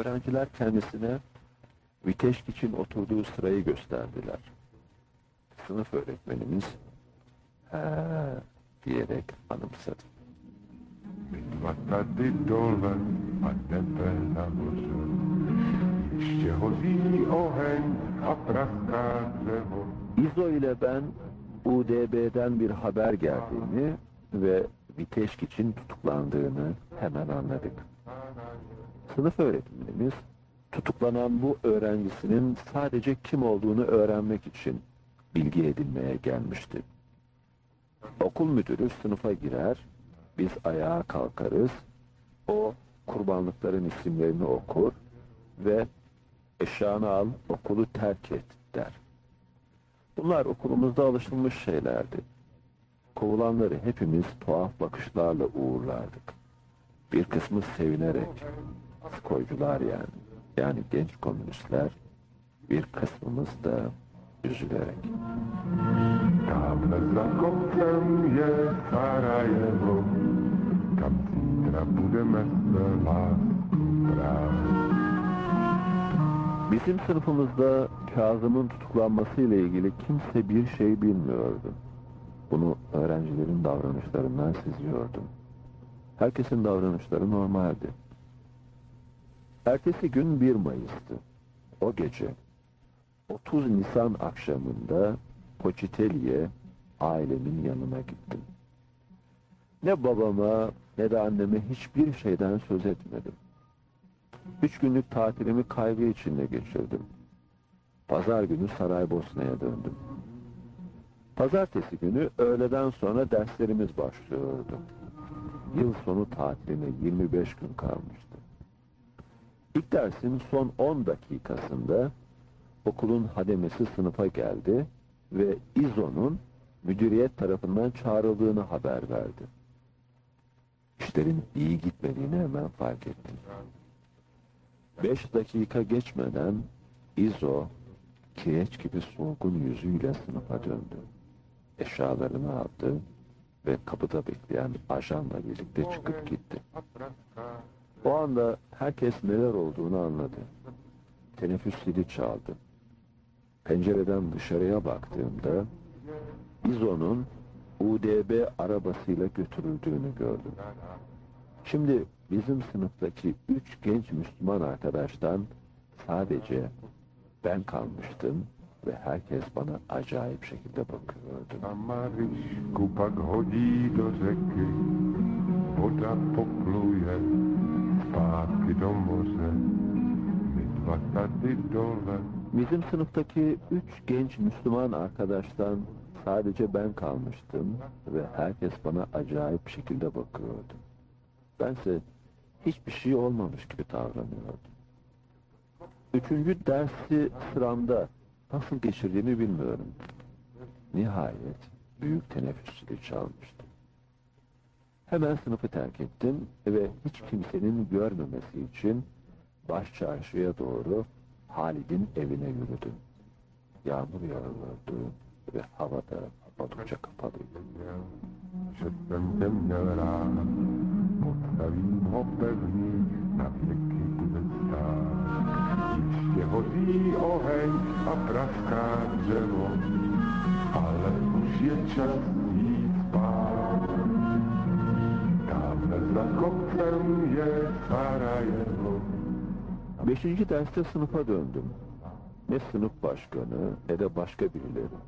Öğrenciler kendisine Viteşk için oturduğu sırayı gösterdiler. Sınıf öğretmenimiz ha diyerek anımsadı. Tady dole a tebe nahoře. Ještě hoří oheň a praská dřevo. İzo ile ben UDB'den bir haber geldiğini ve Viteşk için tutuklandığını hemen anladık. Sınıf öğretmenimiz tutuklanan bu öğrencisinin sadece kim olduğunu öğrenmek için bilgi edinmeye gelmişti. Okul müdürü sınıfa girer, biz ayağa kalkarız, o kurbanlıkların isimlerini okur ve eşyanı al, okulu terk et der. Bunlar okulumuzda alışılmış şeylerdi. Kovulanları hepimiz tuhaf bakışlarla uğurlardık. Bir kısmı sevinerek, koycular yani, yani genç komünistler, bir kısmımız da üzülerek. Tamhle za kopcem je Sarajevo, kam zítra budeme. Bizim sınıfımızda Kazım'ın tutuklanması ile ilgili kimse bir şey bilmiyordu. Bunu öğrencilerin davranışlarından seziyordum. Herkesin davranışları normaldi. Ertesi gün 1 Mayıs'tı. O gece 30 Nisan akşamında Poçiteli'ye ailemin yanına gittim. Ne babama ne de anneme hiçbir şeyden söz etmedim. Üç günlük tatilimi kaygı içinde geçirdim. Pazar günü Saraybosna'ya döndüm. Pazartesi günü öğleden sonra derslerimiz başlıyordu. Yıl sonu tatiline 25 gün kalmıştı. İlk dersin son 10 dakikasında okulun hademesi sınıfa geldi ve İzo'nun müdüriyet tarafından çağrıldığını haber verdi. İşlerin iyi gitmediğini hemen fark ettim. Beş dakika geçmeden İzo kireç gibi solgun yüzüyle sınıfa döndü. Eşyalarını aldı ve kapıda bekleyen ajanla birlikte çıkıp gitti. O anda herkes neler olduğunu anladı. Teneffüs zili çaldı. Pencereden dışarıya baktığımda İzo'nun UDB arabasıyla götürüldüğünü gördüm. Şimdi bizim sınıftaki üç genç Müslüman arkadaştan sadece ben kalmıştım ve herkes bana acayip şekilde bakıyordu. A Maryšku pak hodí do řeky, voda popluje zpátky do moře. My dva tady dole, Bizim sınıftaki üç genç Müslüman arkadaştan sadece ben kalmıştım ve herkes bana acayip şekilde bakıyordu. Bense hiçbir şey olmamış gibi davranıyordum. Üçüncü dersi sıramda nasıl geçirdiğimi bilmiyorum. Nihayet büyük teneffüs zili çalmıştı. Hemen sınıfı terk ettim ve hiç kimsenin görmemesi için baş çarşıya doğru Halid'in evine yürüdüm. Yağmur yağıyordu ve havada oldukça kapalıydı. měl rád. Postavím ho pevný, na věky bude stát. Ještě hoří oheň a praská dřevo, ale už je čas jít spát. Tamhle za kopcem je Sarajevo, Beşinci derste sınıfa döndüm. Ne sınıf başkanı ne de başka birileri.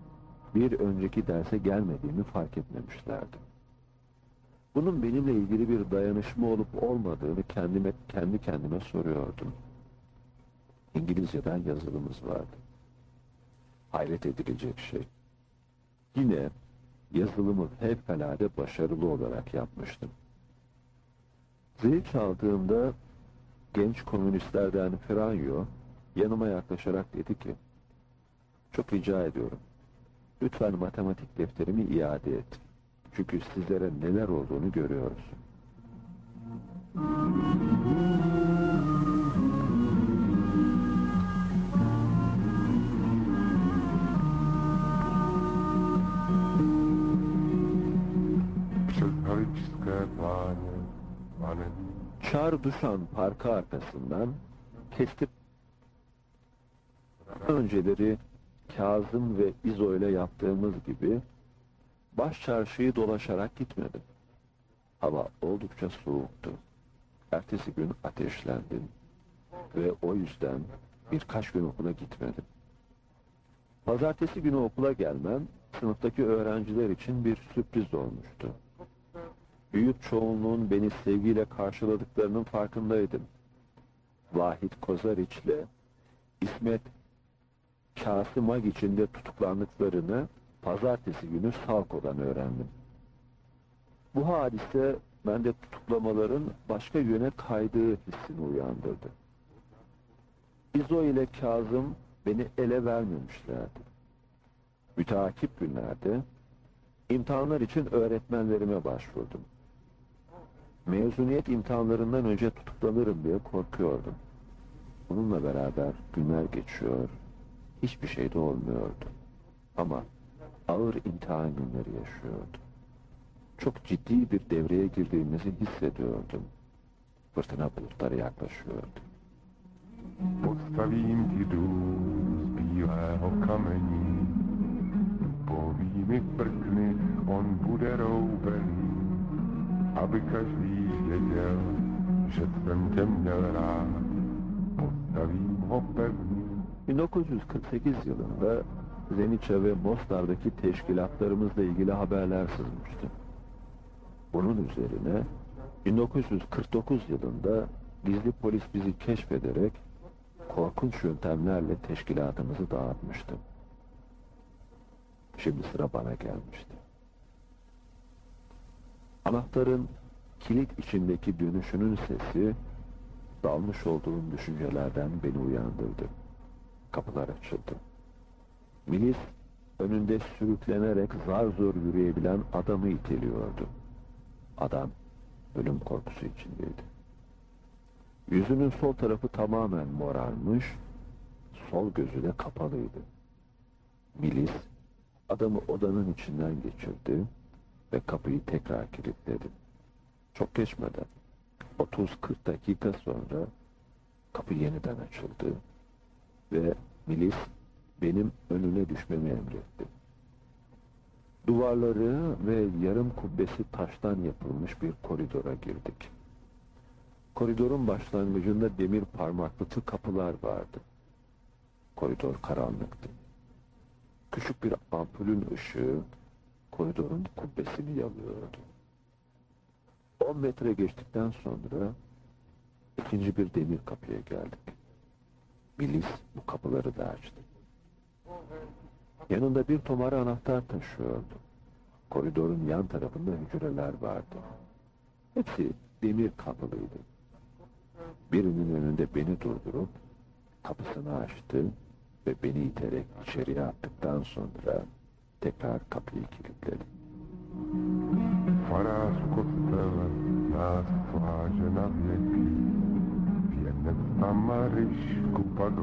Bir önceki derse gelmediğimi fark etmemişlerdi. Bunun benimle ilgili bir dayanışma olup olmadığını kendime, kendi kendime soruyordum. İngilizceden yazılımız vardı. Hayret edilecek şey. Yine yazılımı fevkalade başarılı olarak yapmıştım. Zil çaldığımda genç komünistlerden Franyo yanıma yaklaşarak dedi ki, çok rica ediyorum, lütfen matematik defterimi iade et. Çünkü sizlere neler olduğunu görüyoruz. Çar Duşan parkı arkasından Kestim. Önceleri Kazım ve İzo ile yaptığımız gibi baş çarşıyı dolaşarak gitmedim. Hava oldukça soğuktu. Ertesi gün ateşlendim ve o yüzden birkaç gün okula gitmedim. Pazartesi günü okula gelmem sınıftaki öğrenciler için bir sürpriz olmuştu. Büyük çoğunluğun beni sevgiyle karşıladıklarının farkındaydım. Vahit Kozariç ile İsmet Kasım içinde tutuklandıklarını pazartesi günü Salko'dan öğrendim. Bu hadise bende tutuklamaların başka yöne kaydığı hissini uyandırdı. İzo ile Kazım beni ele vermemişlerdi. Müteakip günlerde imtihanlar için öğretmenlerime başvurdum. Mezuniyet imtihanlarından önce tutuklanırım diye korkuyordum. Bununla beraber günler geçiyor, hiçbir şey de olmuyordu. Ama ağır imtihan günleri yaşıyordum. Çok ciddi bir devreye girdiğimizi hissediyordum. Fırtına bulutları yaklaşıyordu. Postavím ti dům z bílého kamení, poví mi prkny, on bude roubený, aby každý věděl, že jsem tě měl rád. Postavím ho pevný, 1948 yılında Zeniçe ve Mostar'daki teşkilatlarımızla ilgili haberler sızmıştı. Bunun üzerine 1949 yılında gizli polis bizi keşfederek korkunç yöntemlerle teşkilatımızı dağıtmıştı. Şimdi sıra bana gelmişti. Anahtarın kilit içindeki dönüşünün sesi dalmış olduğum düşüncelerden beni uyandırdı. Kapılar açıldı. Milis önünde sürüklenerek zar zor yürüyebilen adamı iteliyordu. Adam ölüm korkusu içindeydi. Yüzünün sol tarafı tamamen morarmış, sol gözü de kapalıydı. Milis adamı odanın içinden geçirdi ve kapıyı tekrar kilitledi. Çok geçmeden 30-40 dakika sonra kapı yeniden açıldı ve milis benim önüne düşmemi emretti. Duvarları ve yarım kubbesi taştan yapılmış bir koridora girdik. Koridorun başlangıcında demir parmaklıklı kapılar vardı. Koridor karanlıktı. Küçük bir ampulün ışığı koridorun kubbesini yalıyordu. 10 metre geçtikten sonra ikinci bir demir kapıya geldik. Milis bu kapıları da açtı. Yanında bir tomar anahtar taşıyordu. Koridorun yan tarafında hücreler vardı. Hepsi demir kapılıydı. Birinin önünde beni durdurup kapısını açtı ve beni iterek içeriye attıktan sonra tekrar kapıyı kilitledi.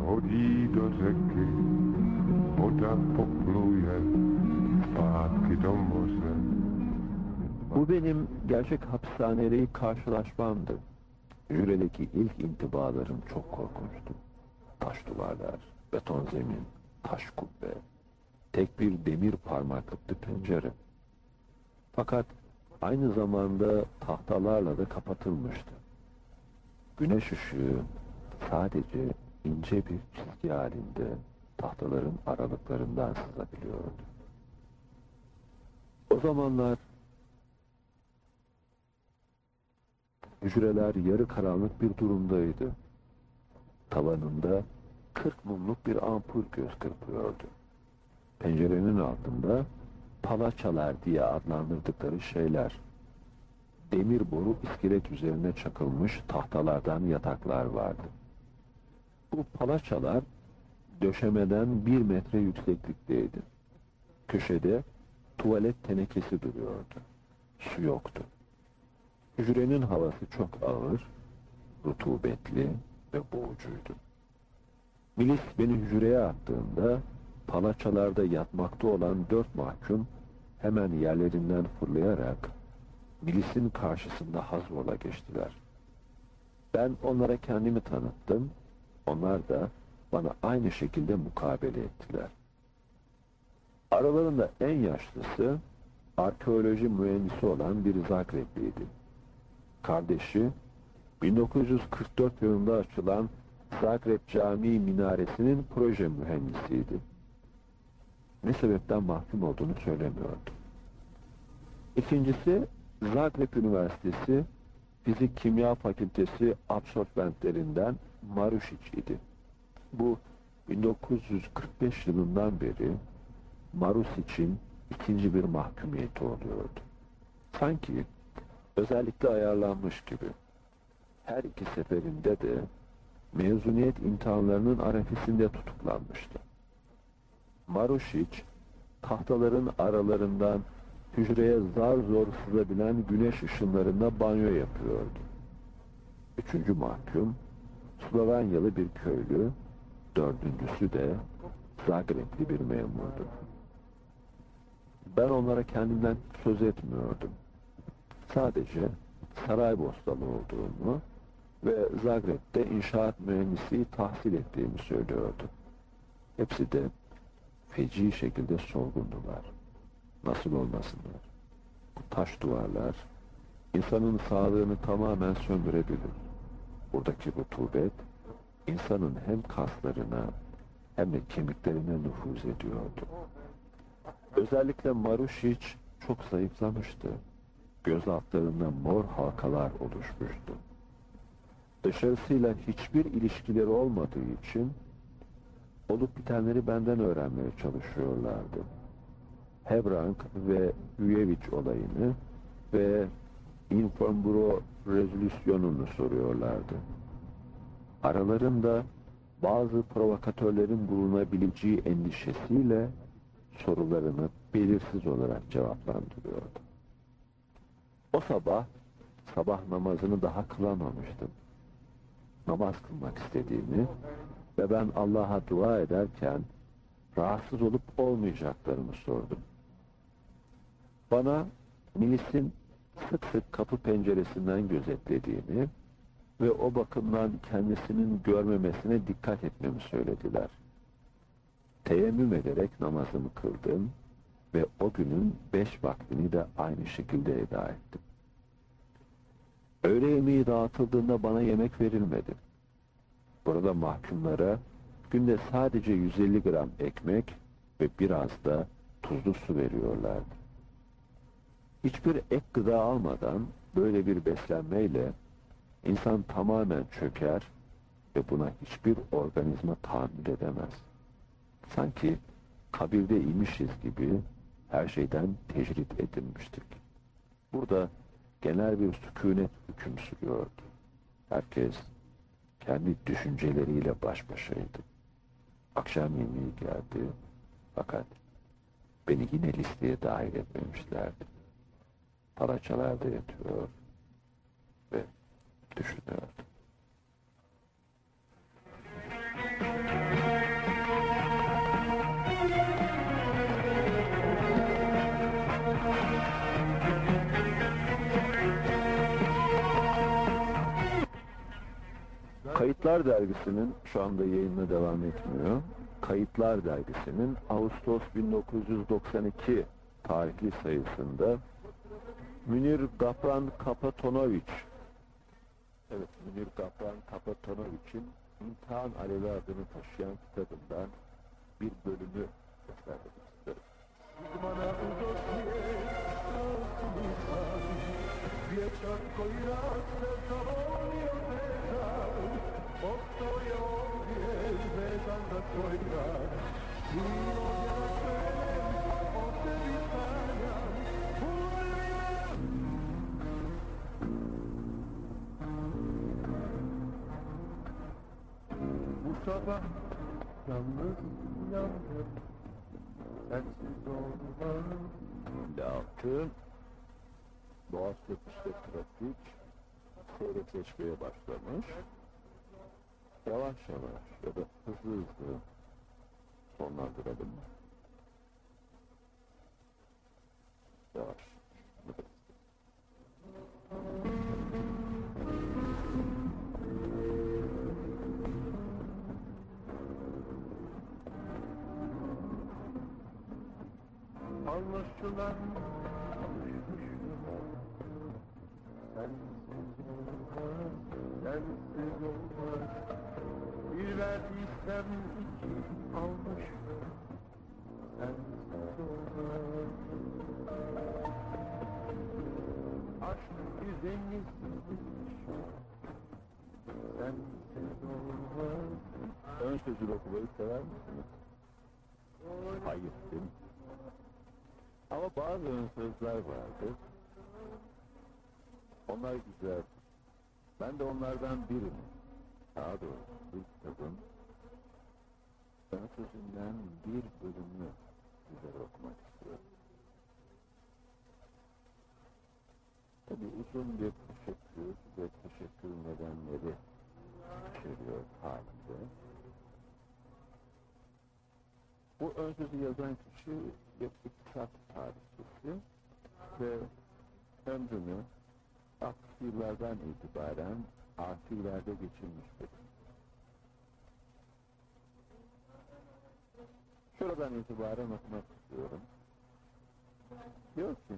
hodí do řeky, voda popluje zpátky do moře. Bu benim gerçek hapishaneyle karşılaşmamdı. Jüredeki ilk intibalarım çok korkunçtu. Taş duvarlar, beton zemin, taş kubbe, tek bir demir parmaklıklı pencere. Fakat aynı zamanda tahtalarla da kapatılmıştı. Güneş ışığı sadece ince bir çizgi halinde tahtaların aralıklarından sızabiliyordu. O zamanlar hücreler yarı karanlık bir durumdaydı. Tavanında 40 mumluk bir ampul göz kırpıyordu. Pencerenin altında palaçalar diye adlandırdıkları şeyler. Demir boru iskelet üzerine çakılmış tahtalardan yataklar vardı. Bu palaçalar döşemeden bir metre yükseklikteydi. Köşede tuvalet tenekesi duruyordu. Su yoktu. Hücrenin havası çok ağır, rutubetli ve boğucuydu. Milis beni hücreye attığında palaçalarda yatmakta olan dört mahkum hemen yerlerinden fırlayarak milisin karşısında hazrola geçtiler. Ben onlara kendimi tanıttım, Onlar da bana aynı şekilde mukabele ettiler. Aralarında en yaşlısı arkeoloji mühendisi olan bir Zagrebliydi. Kardeşi 1944 yılında açılan Zagreb Camii minaresinin proje mühendisiydi. Ne sebepten mahkum olduğunu söylemiyordu. İkincisi Zagreb Üniversitesi Fizik Kimya Fakültesi absolventlerinden Marušić idi. Bu 1945 yılından beri Marušić'in ikinci bir mahkumiyeti oluyordu. Sanki özellikle ayarlanmış gibi. Her iki seferinde de mezuniyet imtihanlarının arefesinde tutuklanmıştı. Marušić tahtaların aralarından hücreye zar zor sızabilen güneş ışınlarında banyo yapıyordu. Üçüncü mahkum, Slovenyalı bir köylü, dördüncüsü de Zagreb'li bir memurdu. Ben onlara kendimden söz etmiyordum. Sadece Saraybosnalı olduğumu ve Zagreb'de inşaat mühendisliği tahsil ettiğimi söylüyordu. Hepsi de feci şekilde sorgundular. Nasıl olmasınlar? Bu taş duvarlar insanın sağlığını tamamen söndürebilir. Buradaki rutubet insanın hem kaslarına hem de kemiklerine nüfuz ediyordu. Özellikle Marušić çok zayıflamıştı. Göz altlarında mor halkalar oluşmuştu. Dışarısıyla hiçbir ilişkileri olmadığı için olup bitenleri benden öğrenmeye çalışıyorlardı. Hebrang ve Üyeviç olayını ve Informbüro rezolüsyonunu soruyorlardı. Aralarında bazı provokatörlerin bulunabileceği endişesiyle sorularını belirsiz olarak cevaplandırıyordu. O sabah, sabah namazını daha kılamamıştım. Namaz kılmak istediğimi ve ben Allah'a dua ederken rahatsız olup olmayacaklarını sordum. Bana milisin sık sık kapı penceresinden gözetlediğini ve o bakımdan kendisinin görmemesine dikkat etmemi söylediler. Teyemmüm ederek namazımı kıldım ve o günün beş vaktini de aynı şekilde eda ettim. Öğle yemeği dağıtıldığında bana yemek verilmedi. Burada mahkumlara günde sadece 150 gram ekmek ve biraz da tuzlu su veriyorlardı. Hiçbir ek gıda almadan böyle bir beslenmeyle insan tamamen çöker ve buna hiçbir organizma tahammül edemez. Sanki kabirde imişiz gibi her şeyden tecrit edilmiştik. Burada genel bir sükunet hüküm sürüyordu. Herkes kendi düşünceleriyle baş başaydı. Akşam yemeği geldi fakat beni yine listeye dahil etmemişlerdi paraçalarda yatıyor ve düşünüyor. Kayıtlar Dergisi'nin şu anda yayınına devam etmiyor. Kayıtlar Dergisi'nin Ağustos 1992 tarihli sayısında Münir Gafran Kapatonoviç Evet, Münir Gafran Kapatonoviç'in İmtihan Alevi adını taşıyan kitabından bir bölümü isterim. sabah yalnız uyandım Sensiz olmaz Lakin Boğaz Köprüsü'de trafik seyrekleşmeye başlamış. Yavaş yavaş ya da hızlı hızlı sonlandıralım mı? Yavaş. Anlaşılan Sensiz olmaz, sensiz olmaz bir almışlar. Sensiz olmaz. Aşk bir. Sensiz olmaz. Ön sözü okumayı sever misiniz? Hayır? Ama bazı ön sözler vardır. Onlar güzel. Ben de onlardan birini, daha doğrusu bu kitabın ön sözünden bir bölümünü size okumak istiyorum. Tabi uzun bir teşekkür ve teşekkür nedenleri içeriyor halinde. Bu ön sözü yazan kişi bir iktisat tarihçisi ve ömrünü 60 yıllardan itibaren arşivlerde geçirmiştir. Şuradan itibaren okumak istiyorum. Diyor ki,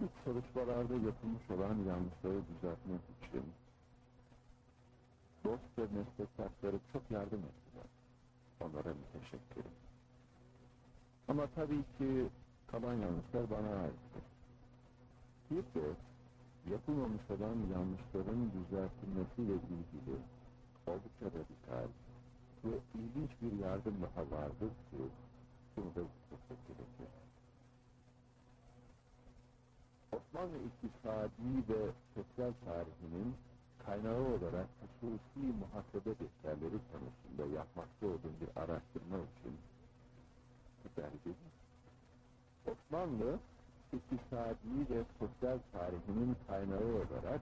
ilk çalışmalarda yapılmış olan yanlışları düzeltmek için dost ve meslektaşları çok yardım ettiler. Onlara müteşekkirim. Ama tabii ki kalan yanlışlar bana aittir. Bir de yapılmamış olan yanlışların düzeltilmesiyle ilgili oldukça radikal ve ilginç bir yardım daha vardır ki bunu da zikretmek gerekir. Osmanlı iktisadi ve sosyal tarihinin kaynağı olarak hususi muhasebe defterleri konusunda yapmakta olduğum bir araştırma için dergide Osmanlı iktisadi ve sosyal tarihinin kaynağı olarak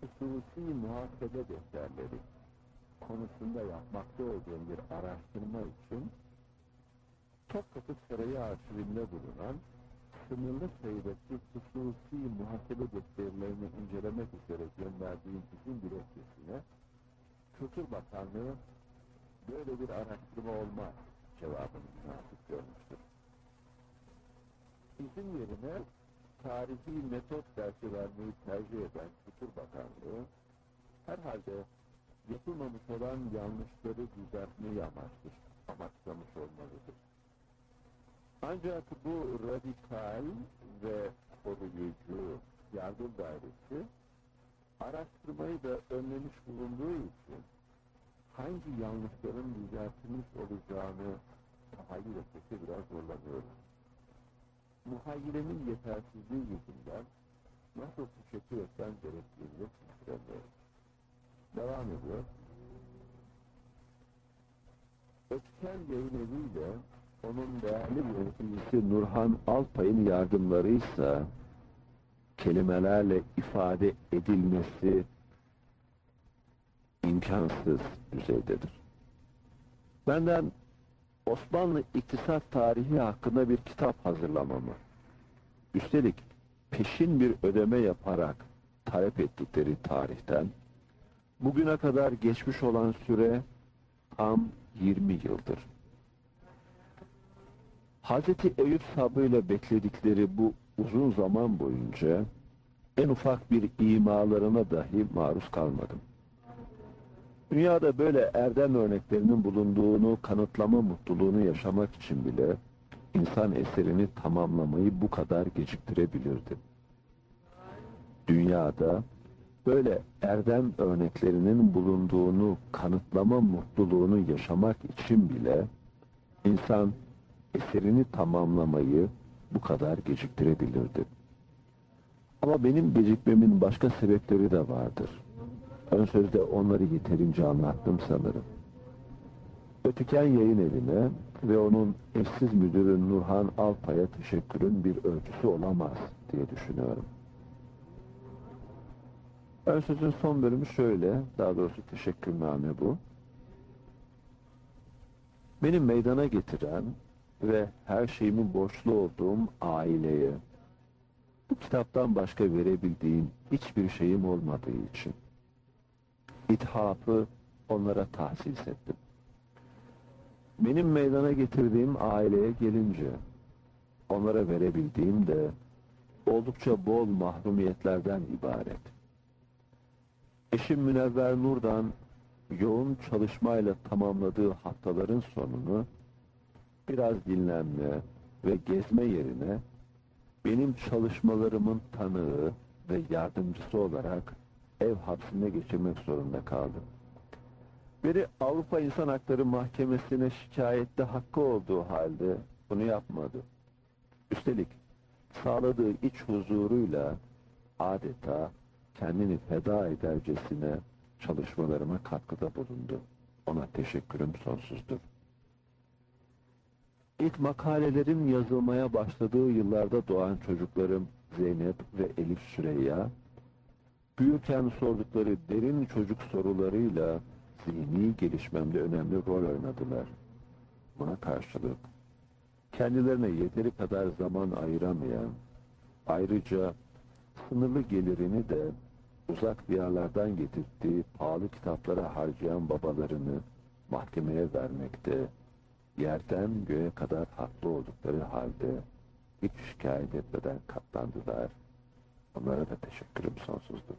hususi muhasebe defterleri konusunda yapmakta olduğum bir araştırma için Topkapı Sarayı arşivinde bulunan sınırlı sayıdaki hususi muhasebe defterlerini incelemek üzere gönderdiğim izin dilekçesine Kültür Bakanlığı böyle bir araştırma olmaz cevabını münasip görmüştür. İzin yerine tarihi metot dersi vermeyi tercih eden Kültür Bakanlığı herhalde yapılmamış olan yanlışları düzeltmeyi amaçlı, amaçlamış olmalıdır. Ancak bu radikal ve koruyucu yardım dairesi araştırmayı da önlemiş bulunduğu için hangi yanlışların düzeltilmiş olacağını tahayyül etmekte biraz zorlanıyorum. Muhayyilemin yetersizliği yüzünden nasıl teşekkür etsem gerektiğini düşünemiyorum. Devam ediyor. Ötken yayın eviyle onun değerli yöneticisi Nurhan Alpay'ın yardımlarıysa kelimelerle ifade edilmesi imkansız düzeydedir. Benden Osmanlı iktisat tarihi hakkında bir kitap hazırlamamı, üstelik peşin bir ödeme yaparak talep ettikleri tarihten, bugüne kadar geçmiş olan süre tam 20 yıldır. Hazreti Eyüp sabrıyla bekledikleri bu uzun zaman boyunca en ufak bir imalarına dahi maruz kalmadım. Dünyada böyle erdem örneklerinin bulunduğunu kanıtlama mutluluğunu yaşamak için bile insan eserini tamamlamayı bu kadar geciktirebilirdi. Dünyada böyle erdem örneklerinin bulunduğunu kanıtlama mutluluğunu yaşamak için bile insan eserini tamamlamayı bu kadar geciktirebilirdi. Ama benim gecikmemin başka sebepleri de vardır. Ön sözde onları yeterince anlattım sanırım. Ötüken yayın evine ve onun eşsiz müdürü Nurhan Alpay'a teşekkürün bir ölçüsü olamaz diye düşünüyorum. Ön sözün son bölümü şöyle, daha doğrusu teşekkürname bu. Beni meydana getiren ve her şeyimi borçlu olduğum aileye, bu kitaptan başka verebildiğim hiçbir şeyim olmadığı için ithafı onlara tahsis ettim. Benim meydana getirdiğim aileye gelince onlara verebildiğim de oldukça bol mahrumiyetlerden ibaret. Eşim Münevver Nur'dan yoğun çalışmayla tamamladığı haftaların sonunu biraz dinlenme ve gezme yerine benim çalışmalarımın tanığı ve yardımcısı olarak ev hapsinde geçirmek zorunda kaldım. Biri Avrupa İnsan Hakları Mahkemesi'ne şikayette hakkı olduğu halde bunu yapmadı. Üstelik sağladığı iç huzuruyla adeta kendini feda edercesine çalışmalarıma katkıda bulundu. Ona teşekkürüm sonsuzdur. İlk makalelerim yazılmaya başladığı yıllarda doğan çocuklarım Zeynep ve Elif Süreyya, büyürken sordukları derin çocuk sorularıyla zihni gelişmemde önemli rol oynadılar. Buna karşılık kendilerine yeteri kadar zaman ayıramayan, ayrıca sınırlı gelirini de uzak diyarlardan getirdiği pahalı kitaplara harcayan babalarını mahkemeye vermekte, yerden göğe kadar haklı oldukları halde hiç şikayet etmeden katlandılar. Onlara da teşekkürüm sonsuzdur.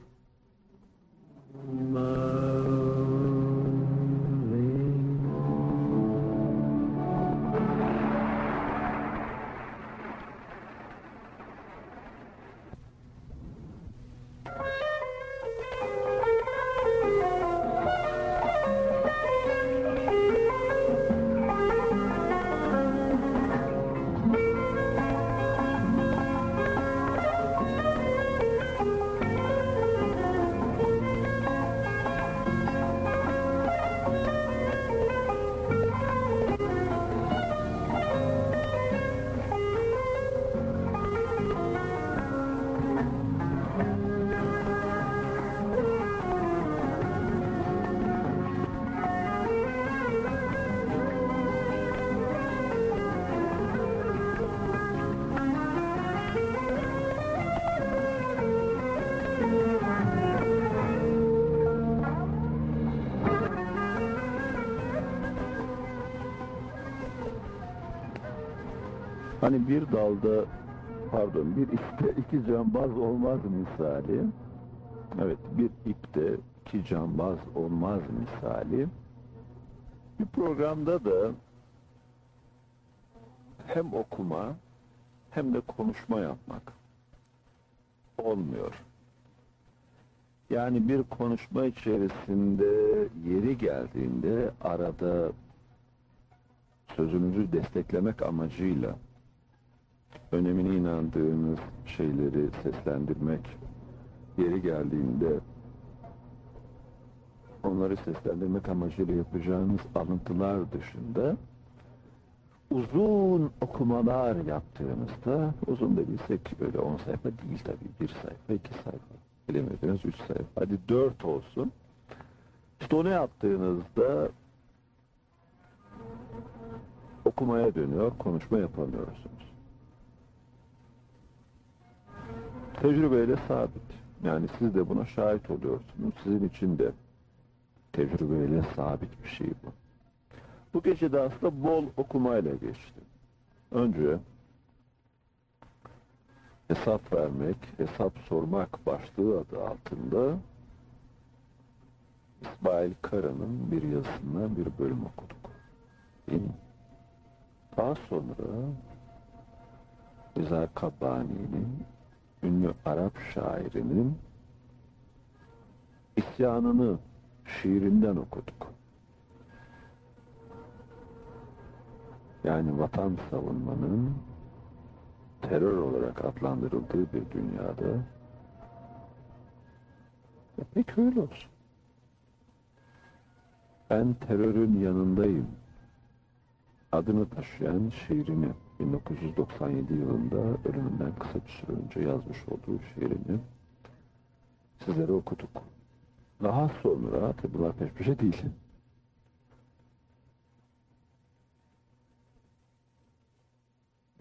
Hani bir dalda pardon bir ipte iki cambaz olmaz misali. Evet bir ipte iki cambaz olmaz misali. Bir programda da hem okuma hem de konuşma yapmak olmuyor. Yani bir konuşma içerisinde yeri geldiğinde arada sözünüzü desteklemek amacıyla önemine inandığınız şeyleri seslendirmek yeri geldiğinde onları seslendirmek amacıyla yapacağınız alıntılar dışında uzun okumalar yaptığınızda uzun da bilsek öyle 10 sayfa değil tabii bir sayfa iki sayfa bilemediniz üç sayfa hadi dört olsun. İşte onu yaptığınızda okumaya dönüyor konuşma yapamıyorsunuz tecrübeyle sabit. Yani siz de buna şahit oluyorsunuz. Sizin için de tecrübeyle sabit bir şey bu. Bu gece de aslında bol okumayla geçti. Önce hesap vermek, hesap sormak başlığı adı altında İsmail Kara'nın bir yazısından bir bölüm okuduk. Değil mi? Daha sonra Rıza Kabbani'nin ünlü Arap şairinin isyanını şiirinden okuduk. Yani vatan savunmanın terör olarak adlandırıldığı bir dünyada pek öyle olsun. Ben terörün yanındayım adını taşıyan şiirini 1997 yılında ölümünden kısa bir süre önce yazmış olduğu şiirini sizlere okuduk. Daha sonra, tabi bunlar peş peşe değil.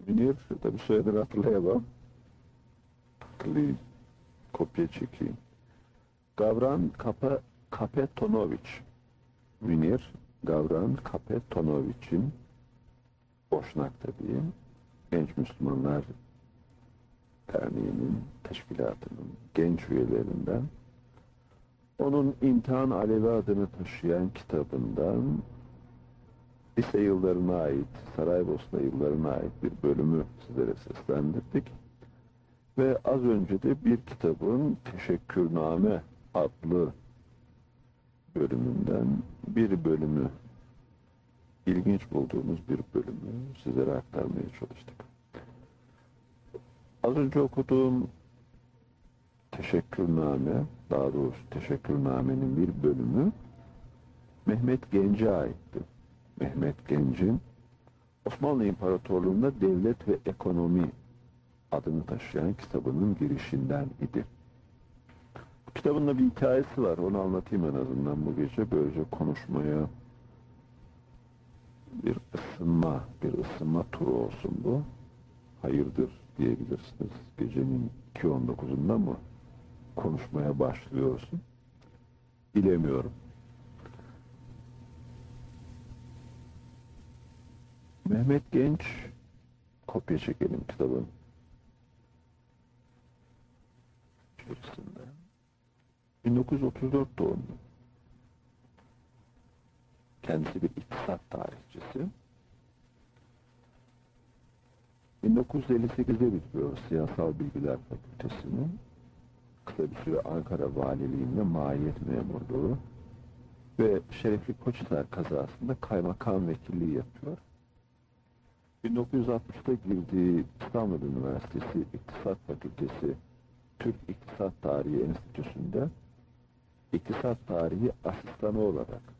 Münir, tabi soyadını hatırlayamam. Hatırlayayım. Kopya çekeyim. Gavran Kapa, Kapetonoviç. Münir Gavran Kapetonoviç'in Boşnak tabii. Genç Müslümanlar Derneği'nin, teşkilatının genç üyelerinden onun İmtihan Alevi adını taşıyan kitabından lise yıllarına ait, Saraybosna yıllarına ait bir bölümü sizlere seslendirdik. Ve az önce de bir kitabın Teşekkürname adlı bölümünden bir bölümü, ilginç bulduğumuz bir bölümü sizlere aktarmaya çalıştık. Az önce okuduğum Teşekkürname, daha doğrusu Teşekkürname'nin bir bölümü Mehmet Genç'e aitti. Mehmet Genç'in Osmanlı İmparatorluğu'nda devlet ve ekonomi adını taşıyan kitabının girişinden idi. Bu kitabın da bir hikayesi var. Onu anlatayım en azından bu gece. Böylece konuşmaya bir ısınma, bir ısınma turu olsun bu. Hayırdır diyebilirsiniz. Gecenin 2.19'unda mı konuşmaya başlıyorsun? Bilemiyorum. Mehmet Genç kopya çekelim kitabın içerisinde. 1934 doğumlu. Kendisi bir iktisat tarihçisi. 1958'de bitiriyor Siyasal Bilgiler Fakültesini. Kısa bir süre Ankara Valiliğinde mahiyet memurluğu ve Şerefli Koçhisar kazasında kaymakam vekilliği yapıyor. 1960'da girdiği İstanbul Üniversitesi İktisat Fakültesi Türk İktisat Tarihi Enstitüsü'nde İktisat Tarihi asistanı olarak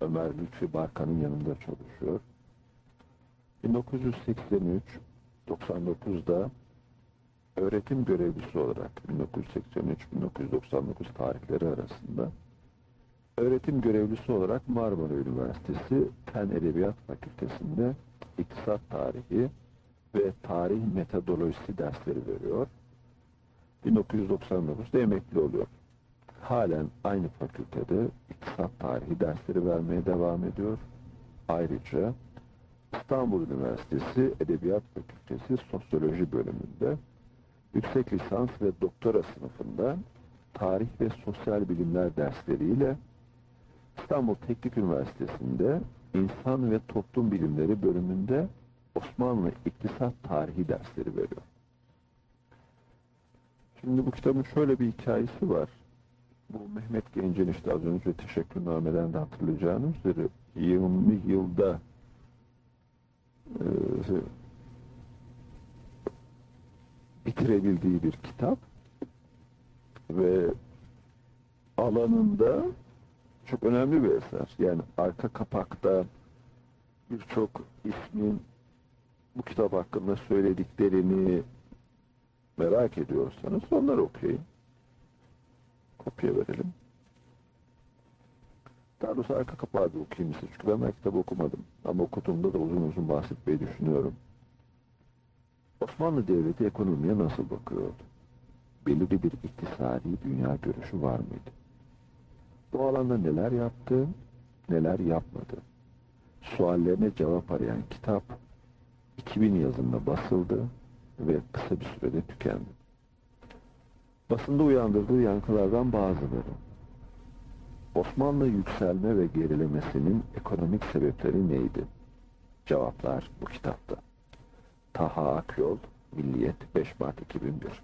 Ömer Lütfi Barkan'ın yanında çalışıyor. 1983 99'da öğretim görevlisi olarak 1983-1999 tarihleri arasında öğretim görevlisi olarak Marmara Üniversitesi Fen Edebiyat Fakültesi'nde İktisat Tarihi ve Tarih Metodolojisi dersleri veriyor. 1999'da emekli oluyor. Halen aynı fakültede İktisat Tarihi dersleri vermeye devam ediyor. Ayrıca İstanbul Üniversitesi Edebiyat Fakültesi Sosyoloji bölümünde yüksek lisans ve doktora sınıfında tarih ve sosyal bilimler dersleriyle İstanbul Teknik Üniversitesi'nde İnsan ve Toplum Bilimleri bölümünde Osmanlı İktisat Tarihi dersleri veriyor. Şimdi bu kitabın şöyle bir hikayesi var. Bu Mehmet Genç'in işte az önce teşekkürnameden de hatırlayacağınız üzere 20 yılda e, bitirebildiği bir kitap ve alanında çok önemli bir eser. Yani arka kapakta birçok ismin bu kitap hakkında söylediklerini merak ediyorsanız onları okuyun. Kopya verelim. Daha doğrusu arka kapağı da okuyayım size. Çünkü ben kitabı okumadım. Ama okuduğumda da uzun uzun bahsetmeyi düşünüyorum. Osmanlı Devleti ekonomiye nasıl bakıyordu? Belirli bir iktisadi dünya görüşü var mıydı? Bu alanda neler yaptı, neler yapmadı? Suallerine cevap arayan kitap 2000 yazında basıldı ve kısa bir sürede tükendi. Basında uyandırdığı yankılardan bazıları. Osmanlı yükselme ve gerilemesinin ekonomik sebepleri neydi? Cevaplar bu kitapta. Taha Akyol, Milliyet 5 Mart 2001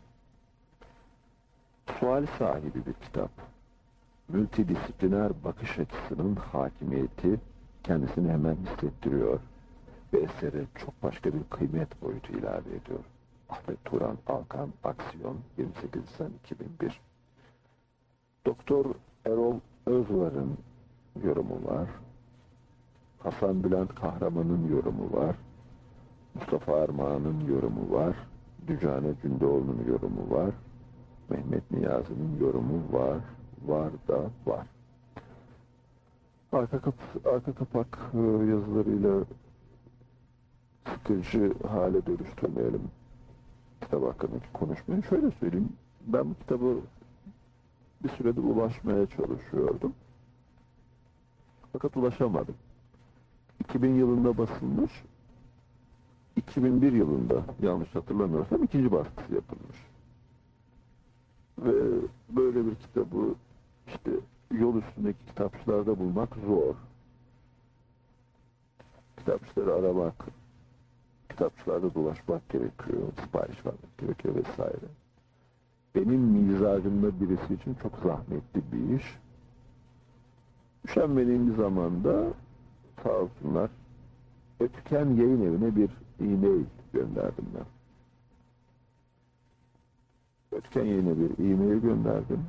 Sual sahibi bir kitap. Multidisipliner bakış açısının hakimiyeti kendisini hemen hissettiriyor ve esere çok başka bir kıymet boyutu ilave ediyor. Ahmet Turan Alkan Aksiyon 28 Nisan 2001 Doktor Erol Özvar'ın yorumu var. Hasan Bülent Kahraman'ın yorumu var. Mustafa Armağan'ın yorumu var. Dücane Cündoğlu'nun yorumu var. Mehmet Niyazi'nin yorumu var. Var da var. Arka, kap arka kapak e, yazılarıyla sıkıcı hale dönüştürmeyelim kitap hakkındaki konuşmayı. Şöyle söyleyeyim. Ben bu kitabı bir süredir ulaşmaya çalışıyordum. Fakat ulaşamadım. 2000 yılında basılmış. 2001 yılında yanlış hatırlamıyorsam ikinci baskısı yapılmış. Ve böyle bir kitabı işte yol üstündeki kitapçılarda bulmak zor. Kitapçıları aramak, kitapçılarda dolaşmak gerekiyor, sipariş vermek gerekiyor vesaire. Benim mizacımda birisi için çok zahmetli bir iş. Üşenmediğim bir zamanda sağ olsunlar Ötken yayın evine bir e-mail gönderdim ben. Ötken yayına bir e-mail gönderdim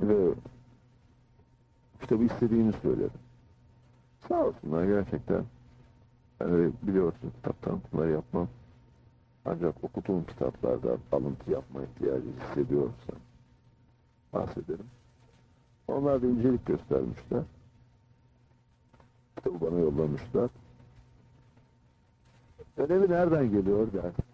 ve kitabı istediğini söyledim. Sağ olsunlar gerçekten. Yani biliyorsun kitap tanıtımları yapmam. Ancak okuduğum kitaplardan alıntı yapma ihtiyacı hissediyorsam bahsederim. Onlar da incelik göstermişler. Kitabı bana yollamışlar. Önemi nereden geliyor dersin?